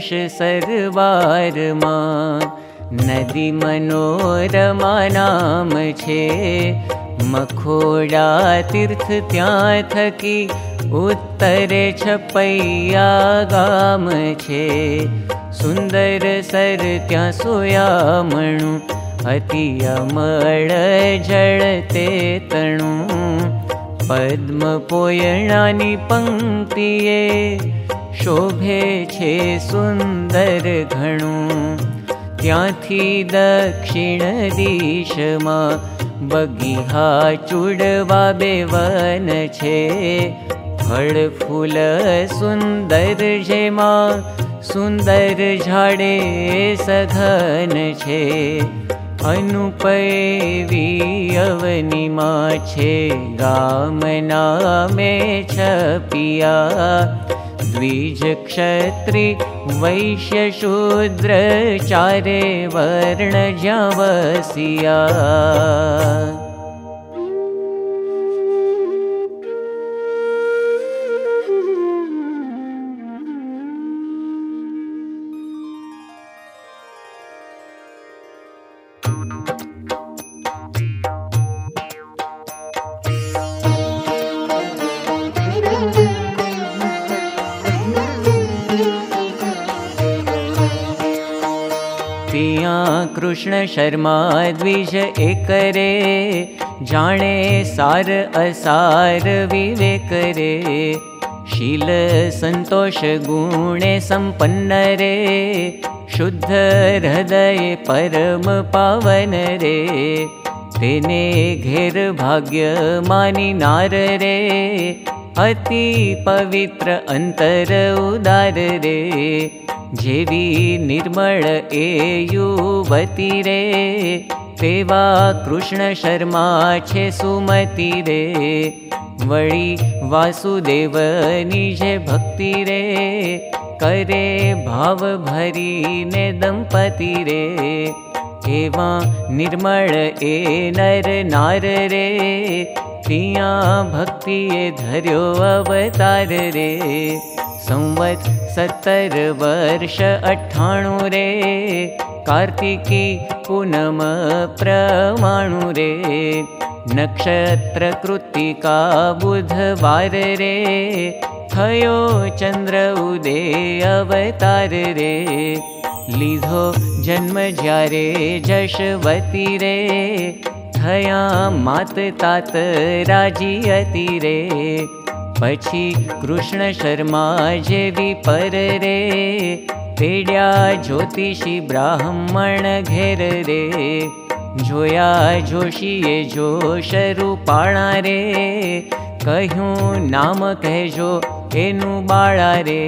देश सरवारमा नदी मनोरमा नाम छे। मखोड़ा तीर्थ त्या थकी उत्तरे छपैया गाम छे। सुन्दर सर त्या सोया मणु अति अमळ जळते तणु पद्म पोयणानी पंक्तिये शोभे छे सुन्दर घणु ત્યાંથી દક્ષિણ દિશમાં બગીહા ચૂડવા બેવન છે ફળ ફૂલ સુંદર જેમાં સુંદર ઝાડે સઘન છે અનુપૈવી અવનીમાં છે ગામ નામે છપિયા द्विज क्षत्रि वैश्य कृष्ण शर्मा द्विज एकरे जाने सार असार विवेक रे। शील संतोष गुणे संपन्न रे शुद्ध हृदय परम पावन रे। तेने घेर भाग्य मानी नार रे अति पवित्र अंतर उदार रे जेवी निर्मल ए युवती रे। तेवा कृष्ण शर्मा छे सुमती रे। वळी वासुदेव निजे भक्ति रे। करे भाव भरी ने दंपति रे। एवा निर्मल ए नर नार रे। तिया भक्ति धर्यो अवतार रे संवत सत्तर वर्ष अठाणु रे। कार्तिकी पूनम प्रमाणु रे। नक्षत्र कृत्तिका बुधवार रे। थयो चन्द्र उदे अवतार रे। लीधो जन्म जशवती रे। थया मात तात राजी अति रे पछी कृष्ण शर्मा जेवी पर रे पेड्या ज्योतिषी ब्राह्मण घेर रे जोया जोशीए जोश रूपाणा रे कहूँ नाम कहजो एनु बाळा रे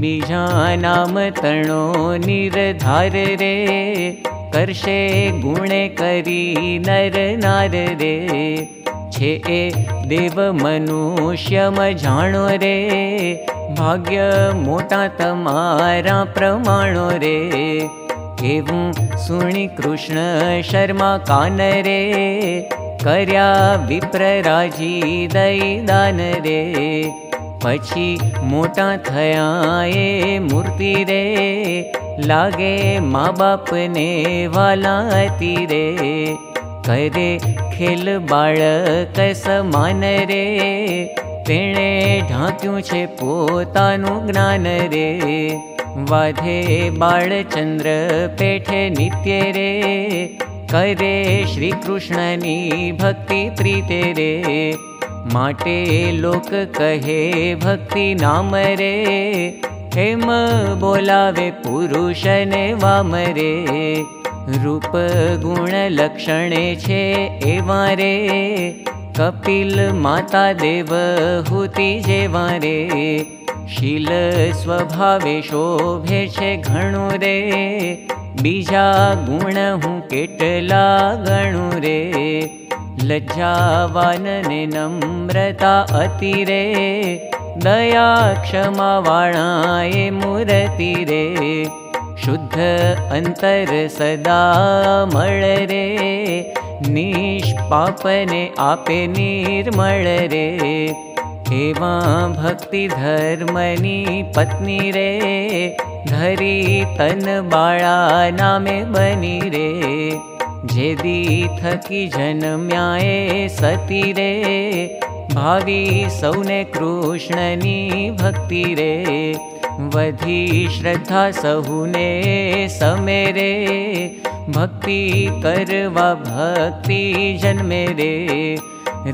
बीजा नाम तणो निर्धार रे करशे गुणे करी नर नार रे। छे ए देव मनुष्यम जाणो रे। भाग्य मोटा तमारा प्रमाणो रे। केवं सुणी कृष्ण शर्मा कान रे। कर्या विप्रराजी दैदान रे। पछी પછી મોટા થયા એ મૂર્તિ રે લાગે મા બાપને વાલાતી રે. કરે ખેલ पशि मोटा मूर्ति रे ले मानरे ते झाक्ये पोता रे वाधे बालचन्द्रेठे नीत्य रे करे श्रीकृष्णी भक्तिप्रीते रे भक्ति नाम रे। हेम बोला पू गुण लक्षणेवापिल माता देव हुति जील स्वभावे शोभे गणु रे। बीजा गुण हेटला गणु रे। लज्जावान नम्रता अति रे दया क्षमा वाणाए मूर्ति रे शुद्ध अंतर सदा मळ रे निष्पापने आपे निर्मळ रे। एवा भक्ति धर्मनी पत्नी रे धरी तन बाळा नामे बनी रे जेदी थकी जन्म्याए सती रे। भावी सौने कृष्णनी भक्ति रे। वधी श्रद्धा सहुने समेरे भक्ति करवा भक्ति जन्मे रे।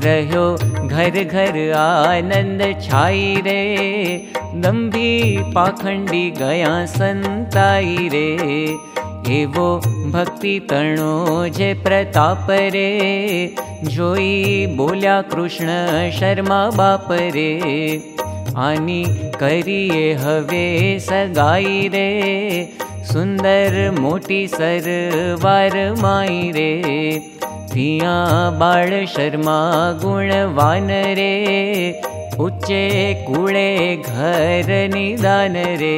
रहो घर घर आनंद छाई रे। दम्भी पाखंडी गया संताई रे एवो भक्ति तणो जे प्रताप रे जोई बोल्या कृष्ण शर्मा बाप रे आनी करिए हवे सगाई रे सुंदर मोटी सर वार माई रे। धिया बाळ शर्मा गुणवान रे उच्चे कुळे घर निदान रे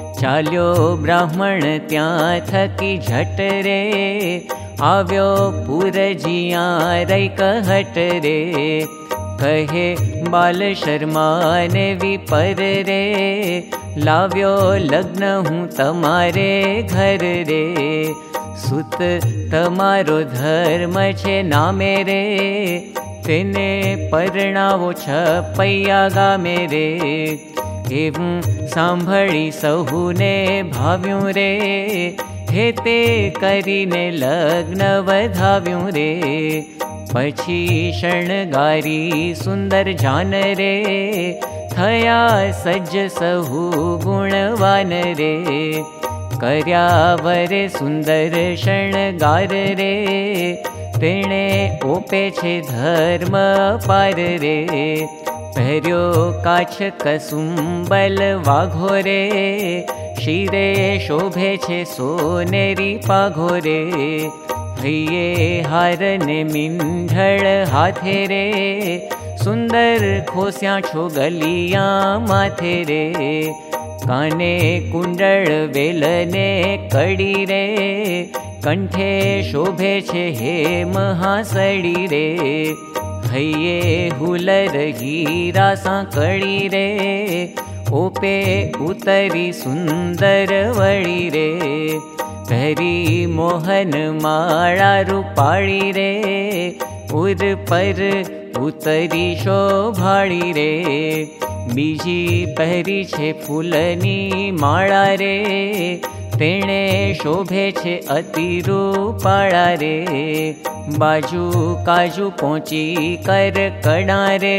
ચાલ્યો બ્રાહ્મણ ત્યાં થકી ઝટ રે આવ્યો પૂરજિયા રઈ કહટ રે કહે બાલ શર્માને વિપર રે લાવ્યો લગ્ન હું તમારે ઘર રે સુત તમારો ધર્મ છે નામે રે તેને પરણાવો છપૈયા ગામે રે એવું સાંભળી સહુને ભાવ્યું રે હે તે કરીને લગ્ન વધાવ્યું રે પછી શણગારી સુંદર જાન રે થયા સજ્જ સહુ ગુણવાન રે કર્યા સુંદર શણગાર રે તેણે ઓપે છે ધર્મ પાર રે पैर्यो काछ कसुम्बल वाघोरे शिरे शोभे छे सोनेरी पाघोरे। भैये हारने मिन्ढळ हाथे रे सुन्दर खोस्या छो गलिया माथे रे काने कुण्डळ वेलने कडी रे कण्ठे शोभे छे हे महासडी रे हैये हुलर हीरा सा कडी रे ओपे उतरी सुंदर वडी रे पहरी मोहन माळा रूपाड़ी रे उर पर उतरी शोभाड़ी रे બીજી પહેરી છે ફૂલની માળા રે તેણે શોભે છે અતિ રૂપાળા રે बाजू काजू पोची कर कडारे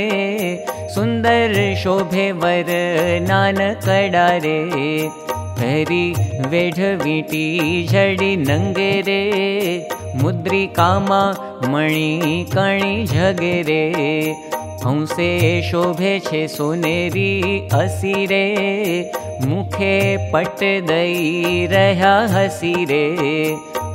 सुन्दर शोभे वर नान कडारे। हरि वेढवीटी झडि नङ्गे रे मुद्रिकामा मणि कणि झगे रे। हंसे शोभे छे सोनेरी असिरे मुखे पट दया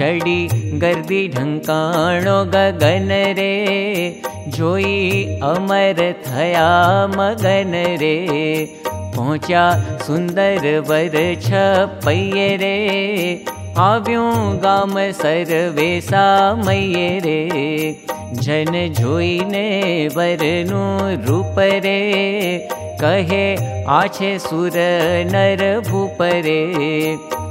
गगनरे गर्दी आ गगन रे जोई अमर थया मगन रे पहुँचा जनो वर छपैये रे आव्यूं गाम सर्वे सामये रे जन जोईने वरनु रूप रे कहे आछे सुर नर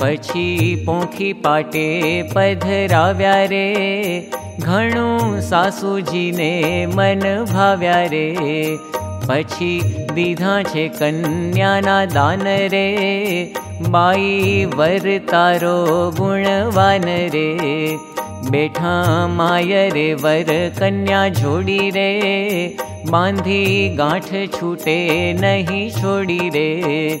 પછી પોંખી પાટે પધરાવ્યા રે. ઘણું સાસુજીને મન ભાવ્યા રે. પછી દીધા છે કન્યાના દાન રે. બાઈ વર તારો ગુણવાન રે. બેઠા માય રે વર કન્યા જોડી રે. બાંધી ગાંઠ છૂટે નહીં છોડી રે.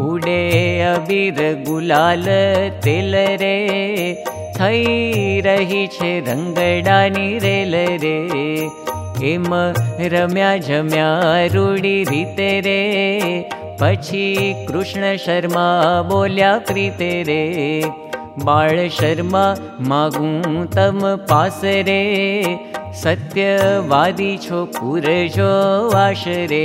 ઉડે અબીર ગુલાલ તેલ રે થઈ રહી છે રંગડાની રેલ રે એમ રમ્યા જમ્યા રૂડી રીતે રે પછી કૃષ્ણ શર્મા બોલ્યા પ્રીતે રે બાળ શર્મા માગું તમ પાસ રે સત્યવાદી છો પૂરજો વાસ રે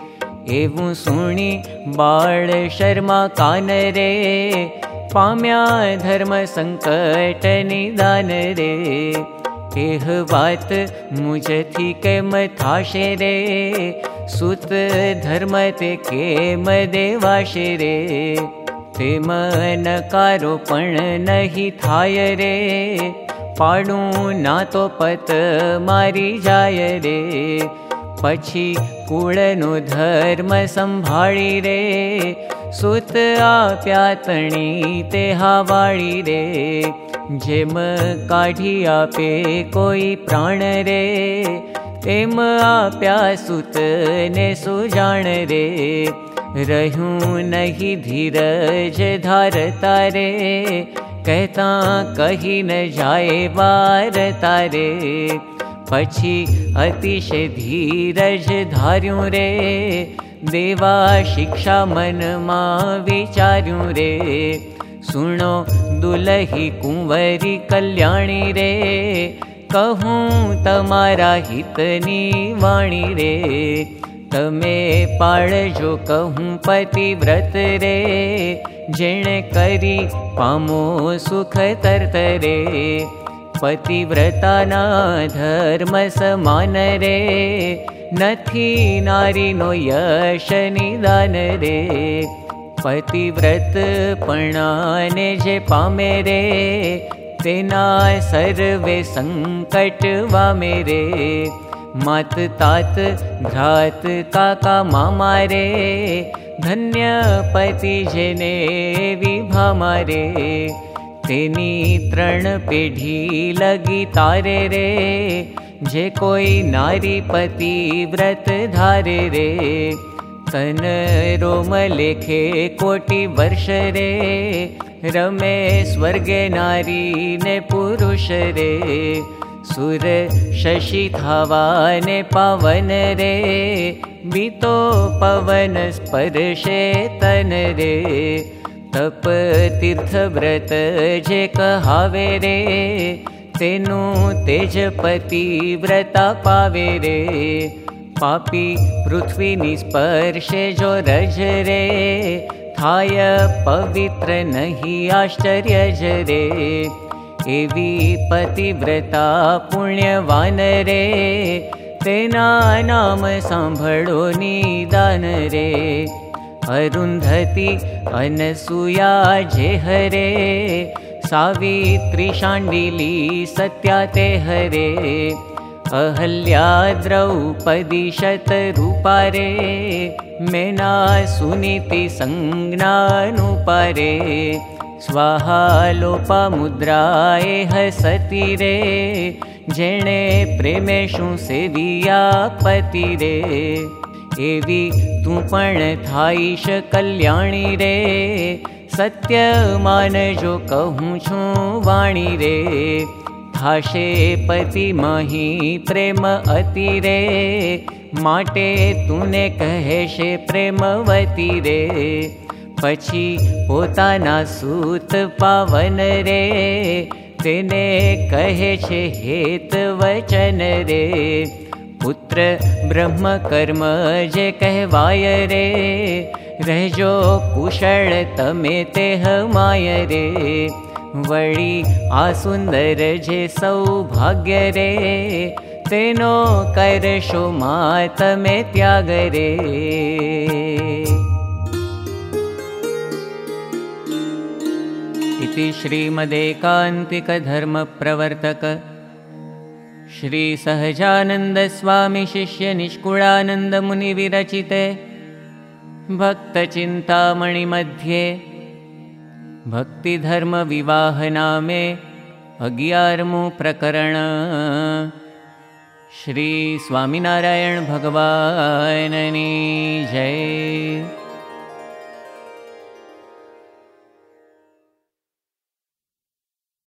એવું સુણી બાળ શર્મા કાન રે પામ્યા ધર્મ સંકટ નિદાન રે એહ વાત મુજથી કેમ થાશે રે સુત ધર્મ તે કેમ દેવાશે રે તેમ નકારો પણ નહીં થાય રે પાડું ના તો પત મારી જાય રે પછી કુળનો ધર્મ સંભાળી રે સુત આપ્યા તણી તે હાવાળી રે જેમ કાઢી આપે કોઈ પ્રાણ રે તેમ આપ્યા સુતને સુજાણ રે રહ્યું નહીં ધીરજ ધારતા રે કહેતા કહી ન જાય વાર તારે पशि अतिशय धीरवा शिक्षा मनमा विचार्ये सुलहि कुवरि कल्याणि रे। कहं त वाणि रे। तमे पाळजो कहु पतिव्रत रेण करि पमोख तर्तरे। પતિવ્રતાના ધર્મ સમાન રે નથી નારીનો યશ નિદાન રે પતિવ્રત પણાને જે પામે રે તેના સર્વે સંકટ વામે રે માત તાત ભ્રાત કાકા મામા રે ધન્ય પતિ જેને વિભા મારે તેની ત્રણ પેઢી લગી તારે રે જે કોઈ નારી પતિ વ્રત ધારે રે તન રોમ લેખે કોટી વર્ષ રે રમે સ્વર્ગે નારી ને પુરુષ રે સુર શશી થાવાને પાવન રે બીતો પવન સ્પર્શે તન तपतीर्थव्रत जे कहावे रे तेनु तपतीर्थव्रतावेरे व्रता पावे रे। पापी पृथ्वी निस्पर्शे जो रज रे थाय पवित्र नहि रे। एवी पतिव्रता पुण्यवान रे तेना नाम तेनाम निदान रे। अरुन्धती अनसूयाजे हरे सावित्री शाण्डिली सत्या ते हरे अहल्या द्रौपदी शतरूपारे मेना सुनीतिसंज्ञानुपारे स्वाहा लोपामुद्राय हसति रे जेणे प्रेमेषु सेविया पतिरे। रे थाईश कल्याणी रे. सत्य मान जो कहूँ छूँ वाणी रे. थाशे पति मही प्रेम अति रे. माटे तूने कहेशे प्रेमवती रे. पछी पोताना सूत पावन रे. तेने कहे छे हेत वचन रे पुत्र ब्रह्म कर्म जे कहवाय रे रहजो कुशल तमे ते हमाय रे। वड़ी आ सुंदर जे सौभाग्य रे तेनो करशो में त्याग रे। इति श्रीमदेकान्तिकधर्मप्रवर्तक श्रीसहजानन्दस्वामिशिष्यनिष्कुळानन्दमुनिविरचिते भक्तचिन्तामणिमध्ये भक्तिधर्मविवाहनामे अगियारमु प्रकरण श्रीस्वामिनारायणभगवाननी जय